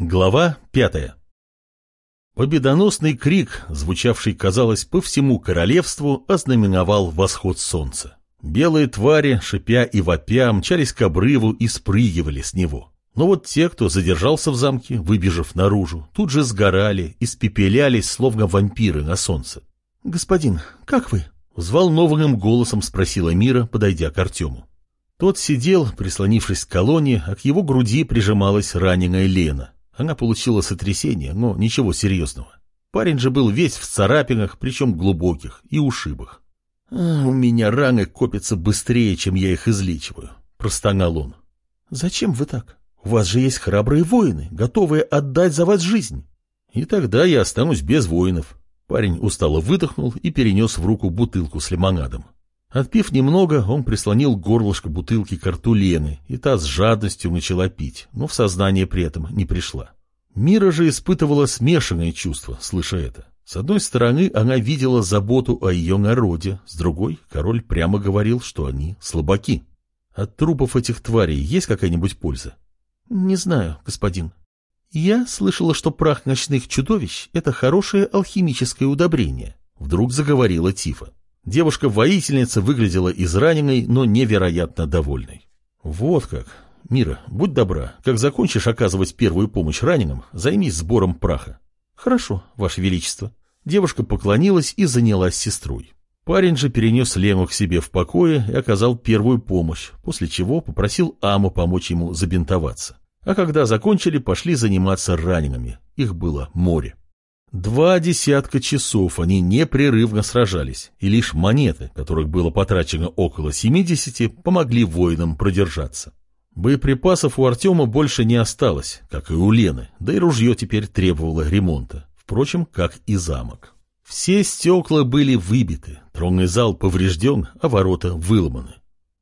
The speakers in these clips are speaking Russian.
Глава пятая Победоносный крик, звучавший, казалось, по всему королевству, ознаменовал восход солнца. Белые твари, шипя и вопя, мчались к обрыву и спрыгивали с него. Но вот те, кто задержался в замке, выбежав наружу, тут же сгорали, испепелялись, словно вампиры на солнце. «Господин, как вы?» — взволнованным голосом спросила Мира, подойдя к Артему. Тот сидел, прислонившись к колонне, а к его груди прижималась раненая Лена. Она получила сотрясение, но ничего серьезного. Парень же был весь в царапинах, причем глубоких, и ушибах. «А, «У меня раны копятся быстрее, чем я их излечиваю», — простонал он. «Зачем вы так? У вас же есть храбрые воины, готовые отдать за вас жизнь». «И тогда я останусь без воинов». Парень устало выдохнул и перенес в руку бутылку с лимонадом. Отпив немного, он прислонил горлышко бутылки к рту Лены, и та с жадностью начала пить, но в сознание при этом не пришла. Мира же испытывала смешанные чувства, слыша это. С одной стороны, она видела заботу о ее народе, с другой, король прямо говорил, что они слабаки. От трупов этих тварей есть какая-нибудь польза? Не знаю, господин. Я слышала, что прах ночных чудовищ — это хорошее алхимическое удобрение. Вдруг заговорила Тифа. Девушка-воительница выглядела израненной, но невероятно довольной. «Вот как. Мира, будь добра, как закончишь оказывать первую помощь раненым, займись сбором праха». «Хорошо, Ваше Величество». Девушка поклонилась и занялась сестрой. Парень же перенес Лену к себе в покое и оказал первую помощь, после чего попросил Аму помочь ему забинтоваться. А когда закончили, пошли заниматься ранеными. Их было море. Два десятка часов они непрерывно сражались, и лишь монеты, которых было потрачено около 70, помогли воинам продержаться. Боеприпасов у Артема больше не осталось, как и у Лены, да и ружье теперь требовало ремонта, впрочем, как и замок. Все стекла были выбиты, тронный зал поврежден, а ворота выломаны.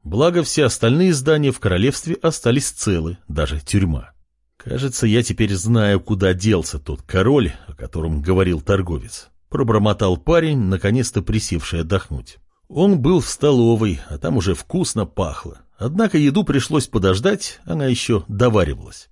Благо все остальные здания в королевстве остались целы, даже тюрьма. Кажется, я теперь знаю, куда делся тот король, о котором говорил торговец. Пробормотал парень, наконец-то присевший отдохнуть. Он был в столовой, а там уже вкусно пахло. Однако еду пришлось подождать, она еще доваривалась.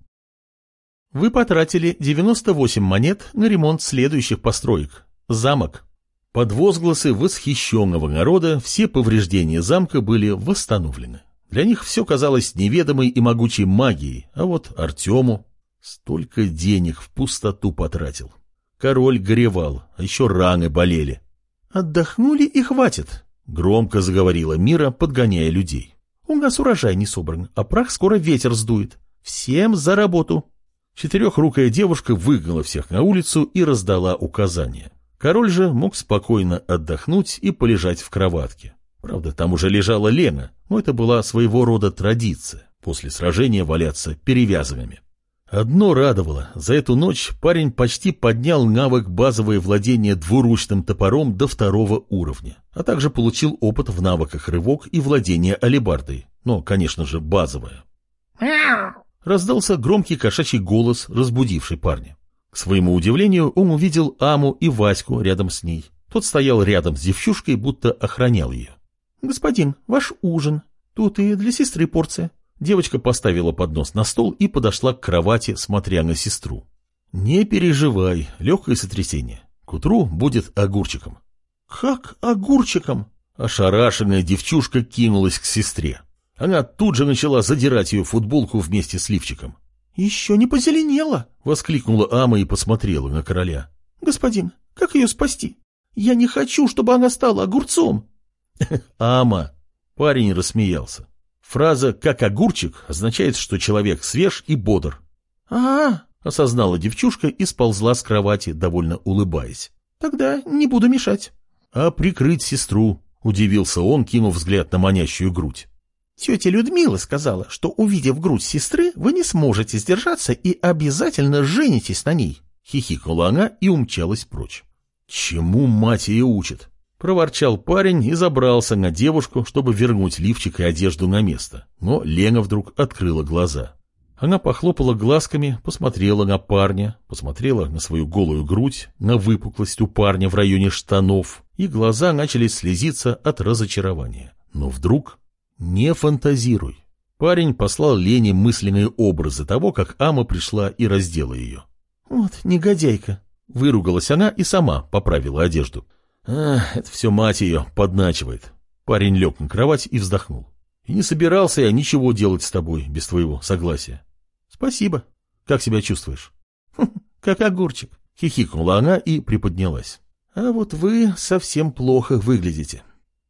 Вы потратили 98 монет на ремонт следующих построек. Замок. Под возгласы восхищенного народа все повреждения замка были восстановлены. Для них все казалось неведомой и могучей магией, а вот Артему столько денег в пустоту потратил. Король горевал, а еще раны болели. «Отдохнули и хватит», — громко заговорила Мира, подгоняя людей. «У нас урожай не собран, а прах скоро ветер сдует. Всем за работу!» Четырехрукая девушка выгнала всех на улицу и раздала указания. Король же мог спокойно отдохнуть и полежать в кроватке. Правда, там уже лежала Лена, но это была своего рода традиция после сражения валяться перевязанными. Одно радовало, за эту ночь парень почти поднял навык базовое владение двуручным топором до второго уровня, а также получил опыт в навыках рывок и владение алебардой, но, конечно же, базовое. Раздался громкий кошачий голос, разбудивший парня. К своему удивлению, он увидел Аму и Ваську рядом с ней. Тот стоял рядом с девчушкой, будто охранял ее. «Господин, ваш ужин. Тут и для сестры порция». Девочка поставила поднос на стол и подошла к кровати, смотря на сестру. «Не переживай, легкое сотрясение. К утру будет огурчиком». «Как огурчиком?» Ошарашенная девчушка кинулась к сестре. Она тут же начала задирать ее футболку вместе с лифчиком. «Еще не позеленела!» — воскликнула Ама и посмотрела на короля. «Господин, как ее спасти? Я не хочу, чтобы она стала огурцом!» «Ама!» Парень рассмеялся. Фраза «как огурчик» означает, что человек свеж и бодр. а, -а, -а осознала девчушка и сползла с кровати, довольно улыбаясь. «Тогда не буду мешать». «А прикрыть сестру?» — удивился он, кинув взгляд на манящую грудь. «Тетя Людмила сказала, что, увидев грудь сестры, вы не сможете сдержаться и обязательно женитесь на ней», — хихикнула она и умчалась прочь. «Чему мать ее учит?» Проворчал парень и забрался на девушку, чтобы вернуть лифчик и одежду на место. Но Лена вдруг открыла глаза. Она похлопала глазками, посмотрела на парня, посмотрела на свою голую грудь, на выпуклость у парня в районе штанов, и глаза начали слезиться от разочарования. Но вдруг не фантазируй. Парень послал Лене мысленные образы того, как Ама пришла и раздела ее. «Вот негодяйка», — выругалась она и сама поправила одежду. «А, это все мать ее подначивает». Парень лег на кровать и вздохнул. «И не собирался я ничего делать с тобой без твоего согласия». «Спасибо. Как себя чувствуешь?» «Как огурчик», — хихикнула она и приподнялась. «А вот вы совсем плохо выглядите».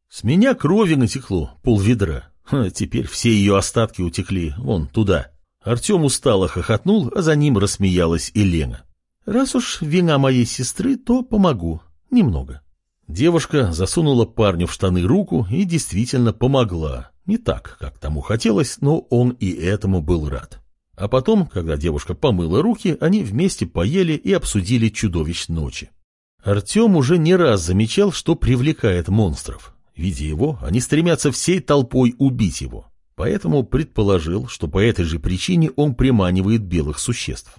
С меня крови натекло, полведра. А теперь все ее остатки утекли вон туда. Артем устало хохотнул, а за ним рассмеялась и Лена. «Раз уж вина моей сестры, то помогу. Немного». Девушка засунула парню в штаны руку и действительно помогла. Не так, как тому хотелось, но он и этому был рад. А потом, когда девушка помыла руки, они вместе поели и обсудили чудовищ ночи. Артем уже не раз замечал, что привлекает монстров. Видя его, они стремятся всей толпой убить его. Поэтому предположил, что по этой же причине он приманивает белых существ.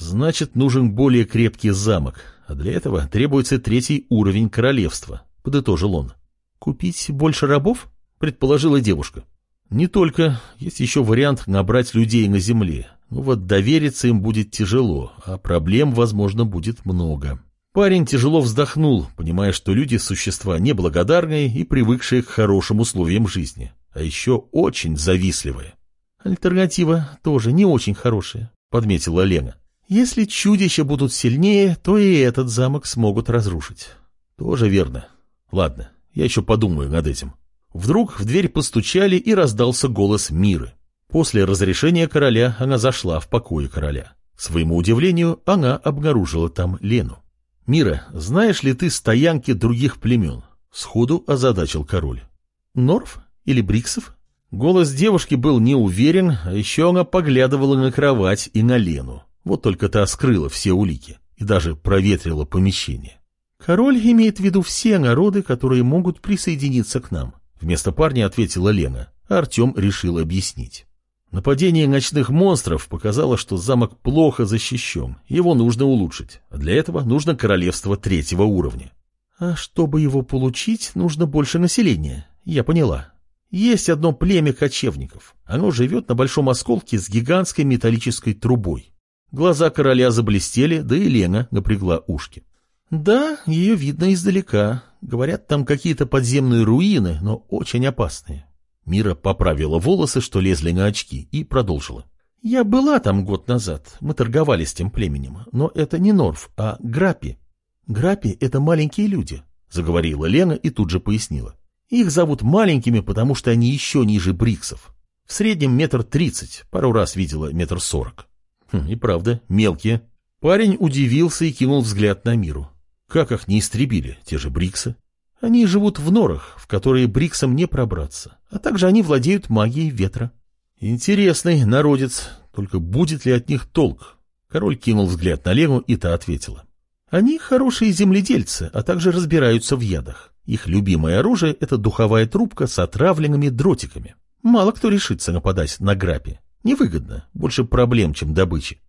Значит, нужен более крепкий замок, а для этого требуется третий уровень королевства, подытожил он. Купить больше рабов? Предположила девушка. Не только, есть еще вариант набрать людей на земле. Ну вот довериться им будет тяжело, а проблем, возможно, будет много. Парень тяжело вздохнул, понимая, что люди – существа неблагодарные и привыкшие к хорошим условиям жизни, а еще очень завистливые. «Альтернатива тоже не очень хорошая», – подметила Лена. «Если чудища будут сильнее, то и этот замок смогут разрушить». «Тоже верно. Ладно, я еще подумаю над этим». Вдруг в дверь постучали и раздался голос Миры. После разрешения короля она зашла в покое короля. К своему удивлению, она обнаружила там Лену. «Мира, знаешь ли ты стоянки других племен?» — сходу озадачил король. «Норф или Бриксов?» Голос девушки был неуверен, а еще она поглядывала на кровать и на Лену. Вот только та скрыла все улики и даже проветрила помещение. «Король имеет в виду все народы, которые могут присоединиться к нам», — вместо парня ответила Лена, а Артем решил объяснить. Нападение ночных монстров показало, что замок плохо защищен, его нужно улучшить, а для этого нужно королевство третьего уровня. А чтобы его получить, нужно больше населения, я поняла. Есть одно племя кочевников, оно живет на большом осколке с гигантской металлической трубой. Глаза короля заблестели, да и Лена напрягла ушки. Да, ее видно издалека. Говорят, там какие-то подземные руины, но очень опасные. Мира поправила волосы, что лезли на очки, и продолжила. «Я была там год назад, мы торговали с тем племенем, но это не Норф, а Грапи. Грапи — это маленькие люди», — заговорила Лена и тут же пояснила. «Их зовут маленькими, потому что они еще ниже Бриксов. В среднем метр тридцать, пару раз видела метр сорок». Хм, и правда, мелкие. Парень удивился и кинул взгляд на Миру. Как их не истребили, те же Бриксы? Они живут в норах, в которые Бриксам не пробраться, а также они владеют магией ветра. Интересный народец, только будет ли от них толк? Король кинул взгляд на Леву, и та ответила. Они хорошие земледельцы, а также разбираются в ядах. Их любимое оружие — это духовая трубка с отравленными дротиками. Мало кто решится нападать на грапи. Невыгодно, больше проблем, чем добычи.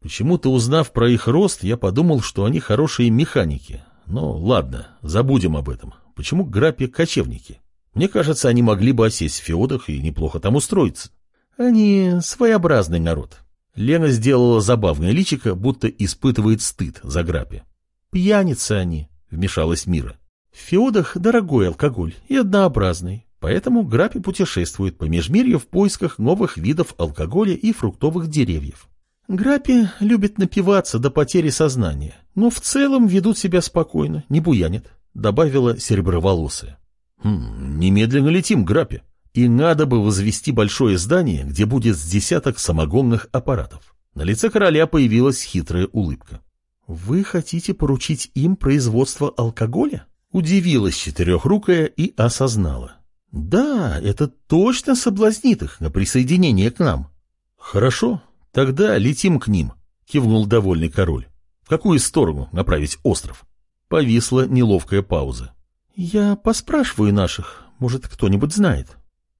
Почему-то, узнав про их рост, я подумал, что они хорошие механики. Но ладно, забудем об этом. Почему Граппи кочевники? Мне кажется, они могли бы осесть в феодах и неплохо там устроиться. Они своеобразный народ. Лена сделала забавное личико, будто испытывает стыд за Граппи. Пьяницы они, вмешалась Мира. В феодах дорогой алкоголь и однообразный, поэтому Граппи путешествует по межмирью в поисках новых видов алкоголя и фруктовых деревьев. Граппи любят напиваться до потери сознания, но в целом ведут себя спокойно, не буянят. — добавила сереброволосая. «Хм, «Немедленно летим, Граппи, и надо бы возвести большое здание, где будет с десяток самогонных аппаратов». На лице короля появилась хитрая улыбка. «Вы хотите поручить им производство алкоголя?» Удивилась четырехрукая и осознала. «Да, это точно соблазнит их на присоединение к нам». «Хорошо, тогда летим к ним», — кивнул довольный король. «В какую сторону направить остров?» Повисла неловкая пауза. «Я поспрашиваю наших. Может, кто-нибудь знает».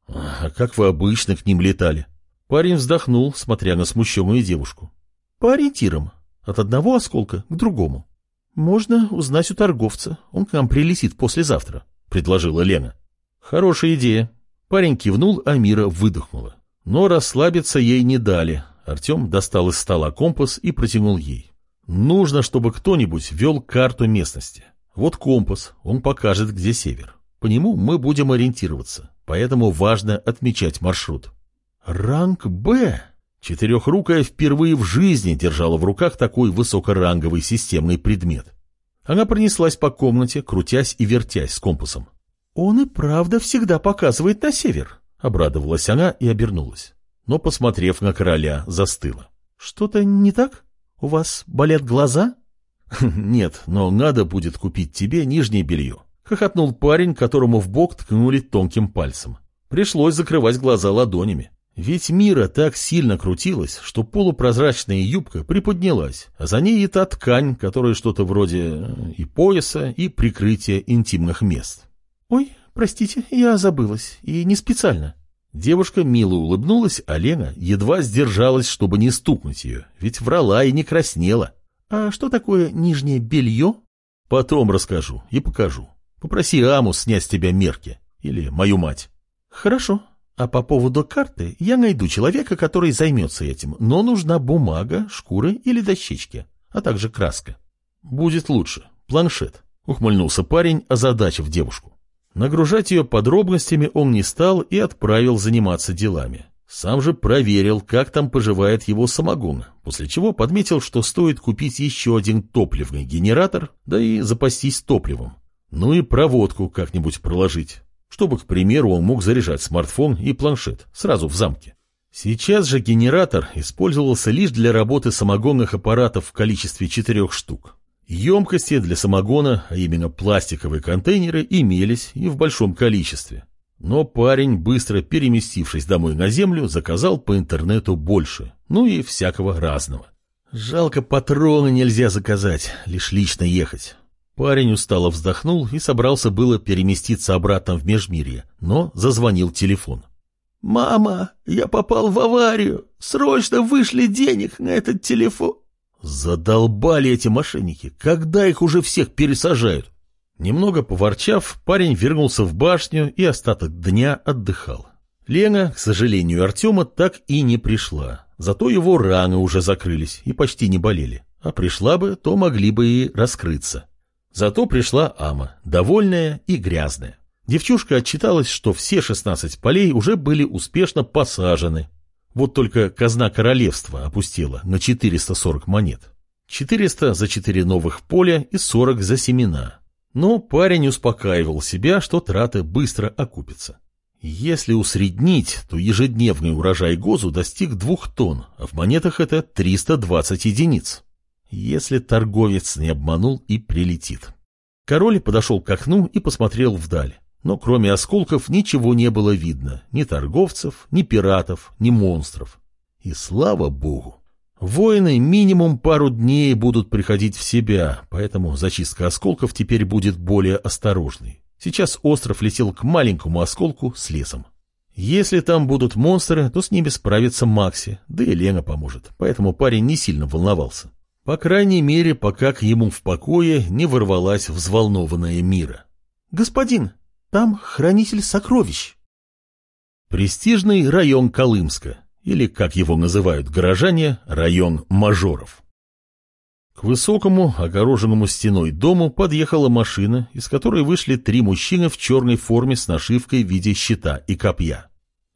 «А как вы обычно к ним летали?» Парень вздохнул, смотря на смущенную девушку. «По ориентирам. От одного осколка к другому. Можно узнать у торговца. Он к нам прилетит послезавтра», — предложила Лена. «Хорошая идея». Парень кивнул, а Мира выдохнула. Но расслабиться ей не дали. Артем достал из стола компас и протянул ей. Нужно, чтобы кто-нибудь вел карту местности. Вот компас, он покажет, где север. По нему мы будем ориентироваться, поэтому важно отмечать маршрут. Ранг «Б». Четырехрукая впервые в жизни держала в руках такой высокоранговый системный предмет. Она пронеслась по комнате, крутясь и вертясь с компасом. «Он и правда всегда показывает на север», — обрадовалась она и обернулась. Но, посмотрев на короля, застыла. «Что-то не так? У вас болят глаза?» «Нет, но надо будет купить тебе нижнее белье», — хохотнул парень, которому в бок ткнули тонким пальцем. Пришлось закрывать глаза ладонями. Ведь Мира так сильно крутилась, что полупрозрачная юбка приподнялась, а за ней и та ткань, которая что-то вроде и пояса, и прикрытия интимных мест. «Ой, простите, я забылась, и не специально». Девушка мило улыбнулась, а Лена едва сдержалась, чтобы не стукнуть ее, ведь врала и не краснела. «А что такое нижнее белье?» «Потом расскажу и покажу. Попроси Аму снять с тебя мерки. Или мою мать». «Хорошо», а по поводу карты я найду человека, который займется этим, но нужна бумага, шкуры или дощечки, а также краска. Будет лучше. Планшет. Ухмыльнулся парень, озадачив девушку. Нагружать ее подробностями он не стал и отправил заниматься делами. Сам же проверил, как там поживает его самогон, после чего подметил, что стоит купить еще один топливный генератор, да и запастись топливом. Ну и проводку как-нибудь проложить чтобы, к примеру, он мог заряжать смартфон и планшет сразу в замке. Сейчас же генератор использовался лишь для работы самогонных аппаратов в количестве четырех штук. Емкости для самогона, а именно пластиковые контейнеры, имелись и в большом количестве. Но парень, быстро переместившись домой на землю, заказал по интернету больше, ну и всякого разного. Жалко, патроны нельзя заказать, лишь лично ехать. Парень устало вздохнул и собрался было переместиться обратно в Межмирье, но зазвонил телефон. «Мама, я попал в аварию! Срочно вышли денег на этот телефон!» Задолбали эти мошенники, когда их уже всех пересажают. Немного поворчав, парень вернулся в башню и остаток дня отдыхал. Лена, к сожалению, Артема так и не пришла. Зато его раны уже закрылись и почти не болели. А пришла бы, то могли бы и раскрыться. Зато пришла Ама, довольная и грязная. Девчушка отчиталась, что все 16 полей уже были успешно посажены. Вот только казна королевства опустила на 440 монет. 400 за 4 новых поля и 40 за семена. Но парень успокаивал себя, что траты быстро окупятся. Если усреднить, то ежедневный урожай ГОЗу достиг двух тонн, а в монетах это 320 единиц если торговец не обманул и прилетит. Король подошел к окну и посмотрел вдаль. Но кроме осколков ничего не было видно. Ни торговцев, ни пиратов, ни монстров. И слава богу. Воины минимум пару дней будут приходить в себя, поэтому зачистка осколков теперь будет более осторожной. Сейчас остров летел к маленькому осколку с лесом. Если там будут монстры, то с ними справится Макси, да и Лена поможет, поэтому парень не сильно волновался. По крайней мере, пока к ему в покое не ворвалась взволнованная мира. «Господин, там хранитель сокровищ». Престижный район Колымска, или, как его называют горожане, район мажоров. К высокому, огороженному стеной дому подъехала машина, из которой вышли три мужчины в черной форме с нашивкой в виде щита и копья.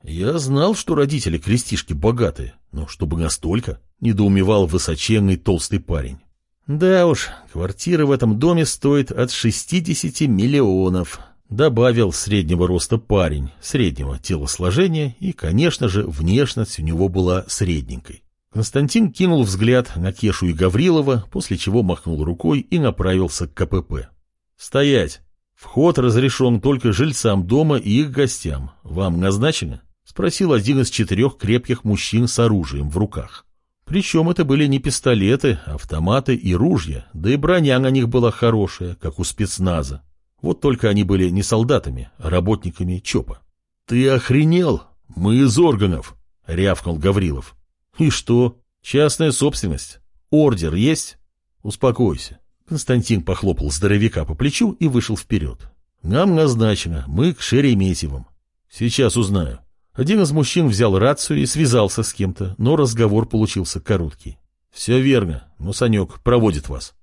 Я знал, что родители крестишки богатые, но чтобы настолько недоумевал высоченный толстый парень. Да уж, квартира в этом доме стоит от 60 миллионов, добавил среднего роста парень, среднего телосложения, и, конечно же, внешность у него была средненькой. Константин кинул взгляд на Кешу и Гаврилова, после чего махнул рукой и направился к КПП. «Стоять! Вход разрешен только жильцам дома и их гостям. Вам назначено?» — спросил один из четырех крепких мужчин с оружием в руках. Причем это были не пистолеты, автоматы и ружья, да и броня на них была хорошая, как у спецназа. Вот только они были не солдатами, а работниками ЧОПа. — Ты охренел? Мы из органов! — рявкнул Гаврилов. — И что? Частная собственность. Ордер есть? — Успокойся. Константин похлопал здоровяка по плечу и вышел вперед. — Нам назначено, мы к Шереметьевым. Сейчас узнаю. Один из мужчин взял рацию и связался с кем-то, но разговор получился короткий. «Все верно, но Санек проводит вас».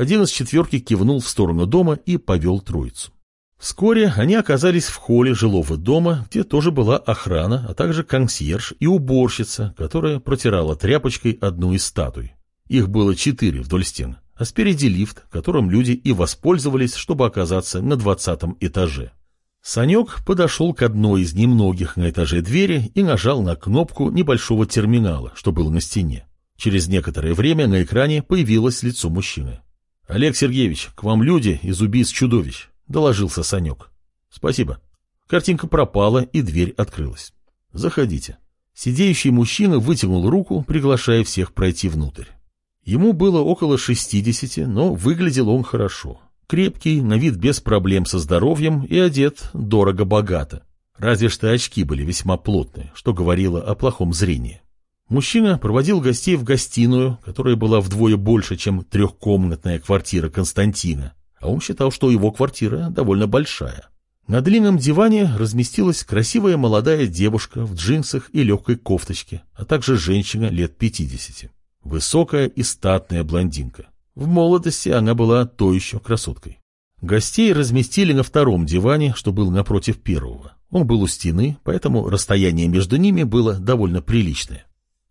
Один из четверки кивнул в сторону дома и повел троицу. Вскоре они оказались в холле жилого дома, где тоже была охрана, а также консьерж и уборщица, которая протирала тряпочкой одну из статуй. Их было четыре вдоль стен, а спереди лифт, которым люди и воспользовались, чтобы оказаться на двадцатом этаже. Санек подошел к одной из немногих на этаже двери и нажал на кнопку небольшого терминала, что был на стене. Через некоторое время на экране появилось лицо мужчины. «Олег Сергеевич, к вам люди из убийц чудовищ», — доложился Санек. «Спасибо». Картинка пропала, и дверь открылась. «Заходите». Сидеющий мужчина вытянул руку, приглашая всех пройти внутрь. Ему было около шестидесяти, но выглядел он хорошо. Крепкий, на вид без проблем со здоровьем и одет дорого-богато. Разве что очки были весьма плотные, что говорило о плохом зрении. Мужчина проводил гостей в гостиную, которая была вдвое больше, чем трехкомнатная квартира Константина, а он считал, что его квартира довольно большая. На длинном диване разместилась красивая молодая девушка в джинсах и легкой кофточке, а также женщина лет пятидесяти. Высокая и статная блондинка. В молодости она была то еще красоткой. Гостей разместили на втором диване, что был напротив первого. Он был у стены, поэтому расстояние между ними было довольно приличное.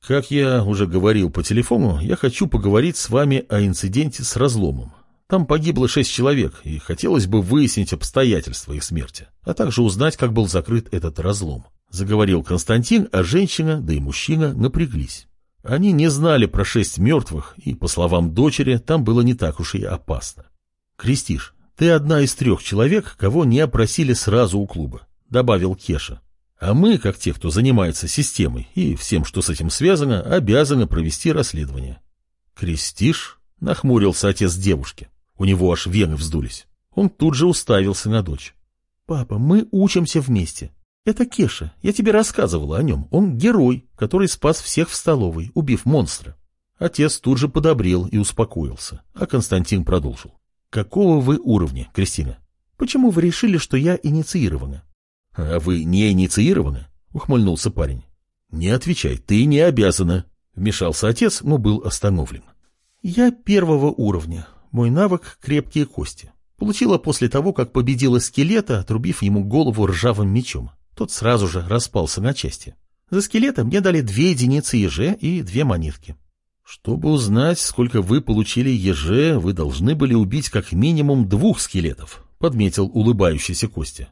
Как я уже говорил по телефону, я хочу поговорить с вами о инциденте с разломом. Там погибло шесть человек, и хотелось бы выяснить обстоятельства их смерти, а также узнать, как был закрыт этот разлом. Заговорил Константин, а женщина, да и мужчина напряглись. Они не знали про шесть мертвых, и, по словам дочери, там было не так уж и опасно. «Крестиш, ты одна из трех человек, кого не опросили сразу у клуба», — добавил Кеша. «А мы, как те, кто занимается системой и всем, что с этим связано, обязаны провести расследование». «Крестиш?» — нахмурился отец девушки. У него аж вены вздулись. Он тут же уставился на дочь. «Папа, мы учимся вместе. «Это Кеша. Я тебе рассказывала о нем. Он герой, который спас всех в столовой, убив монстра». Отец тут же подобрел и успокоился, а Константин продолжил. «Какого вы уровня, Кристина? Почему вы решили, что я инициирована?» «А вы не инициированы?» — ухмыльнулся парень. «Не отвечай, ты не обязана», — вмешался отец, но был остановлен. «Я первого уровня. Мой навык — крепкие кости. Получила после того, как победила скелета, отрубив ему голову ржавым мечом. Тот сразу же распался на части. За скелетом мне дали две единицы еже и две монетки. Чтобы узнать, сколько вы получили еже, вы должны были убить как минимум двух скелетов, подметил улыбающийся Костя.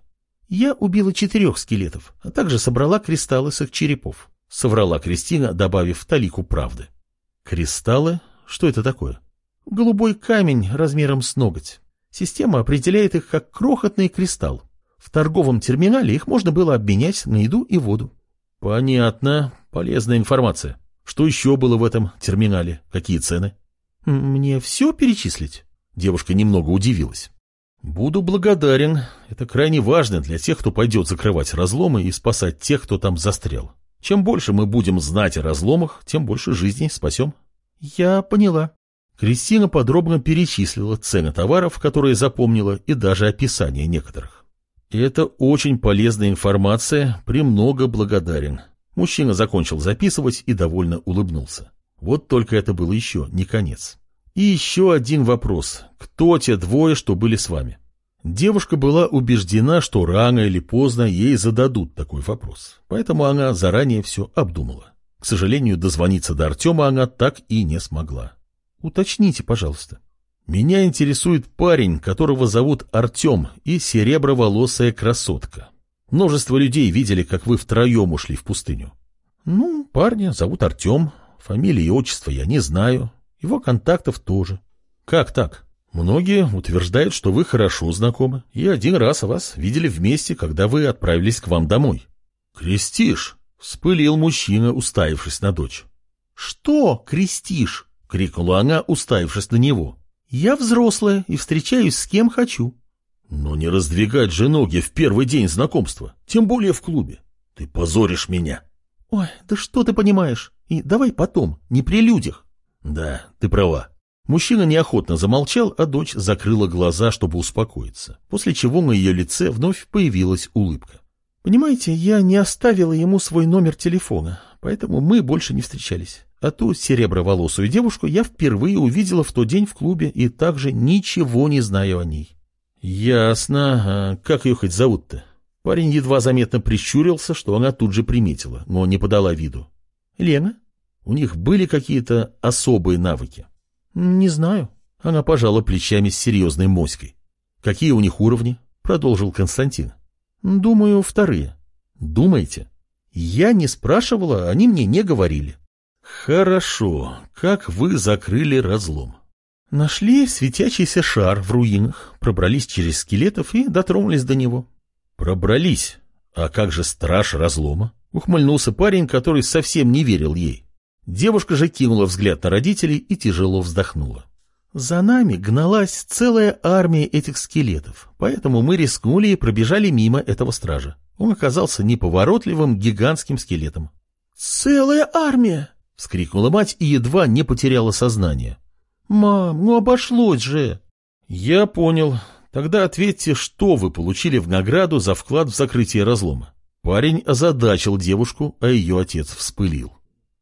Я убила четырех скелетов, а также собрала кристаллы с их черепов. Соврала Кристина, добавив талику правды. Кристаллы? Что это такое? Голубой камень размером с ноготь. Система определяет их как крохотный кристалл. В торговом терминале их можно было обменять на еду и воду. Понятно. Полезная информация. Что еще было в этом терминале? Какие цены? Мне все перечислить? Девушка немного удивилась. Буду благодарен. Это крайне важно для тех, кто пойдет закрывать разломы и спасать тех, кто там застрял. Чем больше мы будем знать о разломах, тем больше жизней спасем. Я поняла. Кристина подробно перечислила цены товаров, которые запомнила, и даже описание некоторых. Это очень полезная информация, премного благодарен. Мужчина закончил записывать и довольно улыбнулся. Вот только это было еще не конец. И еще один вопрос. Кто те двое, что были с вами? Девушка была убеждена, что рано или поздно ей зададут такой вопрос. Поэтому она заранее все обдумала. К сожалению, дозвониться до Артема она так и не смогла. Уточните, пожалуйста. Меня интересует парень, которого зовут Артем, и сереброволосая красотка. Множество людей видели, как вы втроем ушли в пустыню. Ну, парня зовут Артем, фамилии и отчество я не знаю, его контактов тоже. Как так? Многие утверждают, что вы хорошо знакомы, и один раз вас видели вместе, когда вы отправились к вам домой. Крестишь? Вспылил мужчина, уставившись на дочь. Что крестишь? Крикнула она, уставившись на него. Я взрослая и встречаюсь с кем хочу. Но не раздвигать же ноги в первый день знакомства, тем более в клубе. Ты позоришь меня. Ой, да что ты понимаешь? И давай потом, не при людях. Да, ты права. Мужчина неохотно замолчал, а дочь закрыла глаза, чтобы успокоиться, после чего на ее лице вновь появилась улыбка. Понимаете, я не оставила ему свой номер телефона, поэтому мы больше не встречались. А ту сереброволосую девушку я впервые увидела в тот день в клубе и также ничего не знаю о ней. Ясно. А как ее хоть зовут-то? Парень едва заметно прищурился, что она тут же приметила, но не подала виду. Лена? У них были какие-то особые навыки? Не знаю. Она пожала плечами с серьезной моськой. Какие у них уровни? Продолжил Константин. Думаю, вторые. Думаете? Я не спрашивала, они мне не говорили. Хорошо. Как вы закрыли разлом? Нашли светящийся шар в руинах, пробрались через скелетов и дотронулись до него. Пробрались? А как же страж разлома? Ухмыльнулся парень, который совсем не верил ей. Девушка же кинула взгляд на родителей и тяжело вздохнула. За нами гналась целая армия этих скелетов, поэтому мы рискнули и пробежали мимо этого стража. Он оказался неповоротливым гигантским скелетом. «Целая армия!» — вскрикнула мать и едва не потеряла сознание. «Мам, ну обошлось же!» «Я понял. Тогда ответьте, что вы получили в награду за вклад в закрытие разлома?» Парень озадачил девушку, а ее отец вспылил.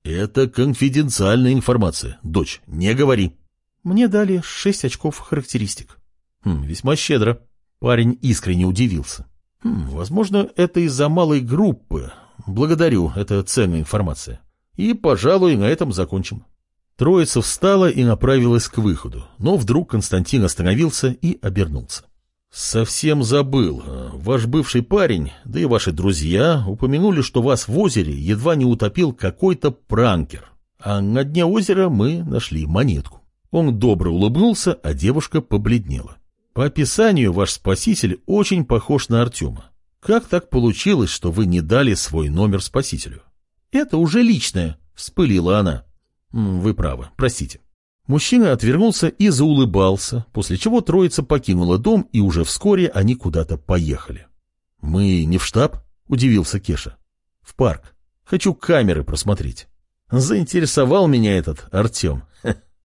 «Это конфиденциальная информация. Дочь, не говори!» Мне дали шесть очков характеристик. Хм, весьма щедро. Парень искренне удивился. Хм, возможно, это из-за малой группы. Благодарю, это ценная информация. И, пожалуй, на этом закончим. Троица встала и направилась к выходу, но вдруг Константин остановился и обернулся. «Совсем забыл. Ваш бывший парень, да и ваши друзья упомянули, что вас в озере едва не утопил какой-то пранкер. А на дне озера мы нашли монетку. Он добро улыбнулся, а девушка побледнела. По описанию ваш спаситель очень похож на Артема. Как так получилось, что вы не дали свой номер спасителю? Это уже личное, вспылила она. Вы правы, простите. Мужчина отвернулся и заулыбался, после чего троица покинула дом, и уже вскоре они куда-то поехали. «Мы не в штаб?» — удивился Кеша. «В парк. Хочу камеры просмотреть». Заинтересовал меня этот Артем.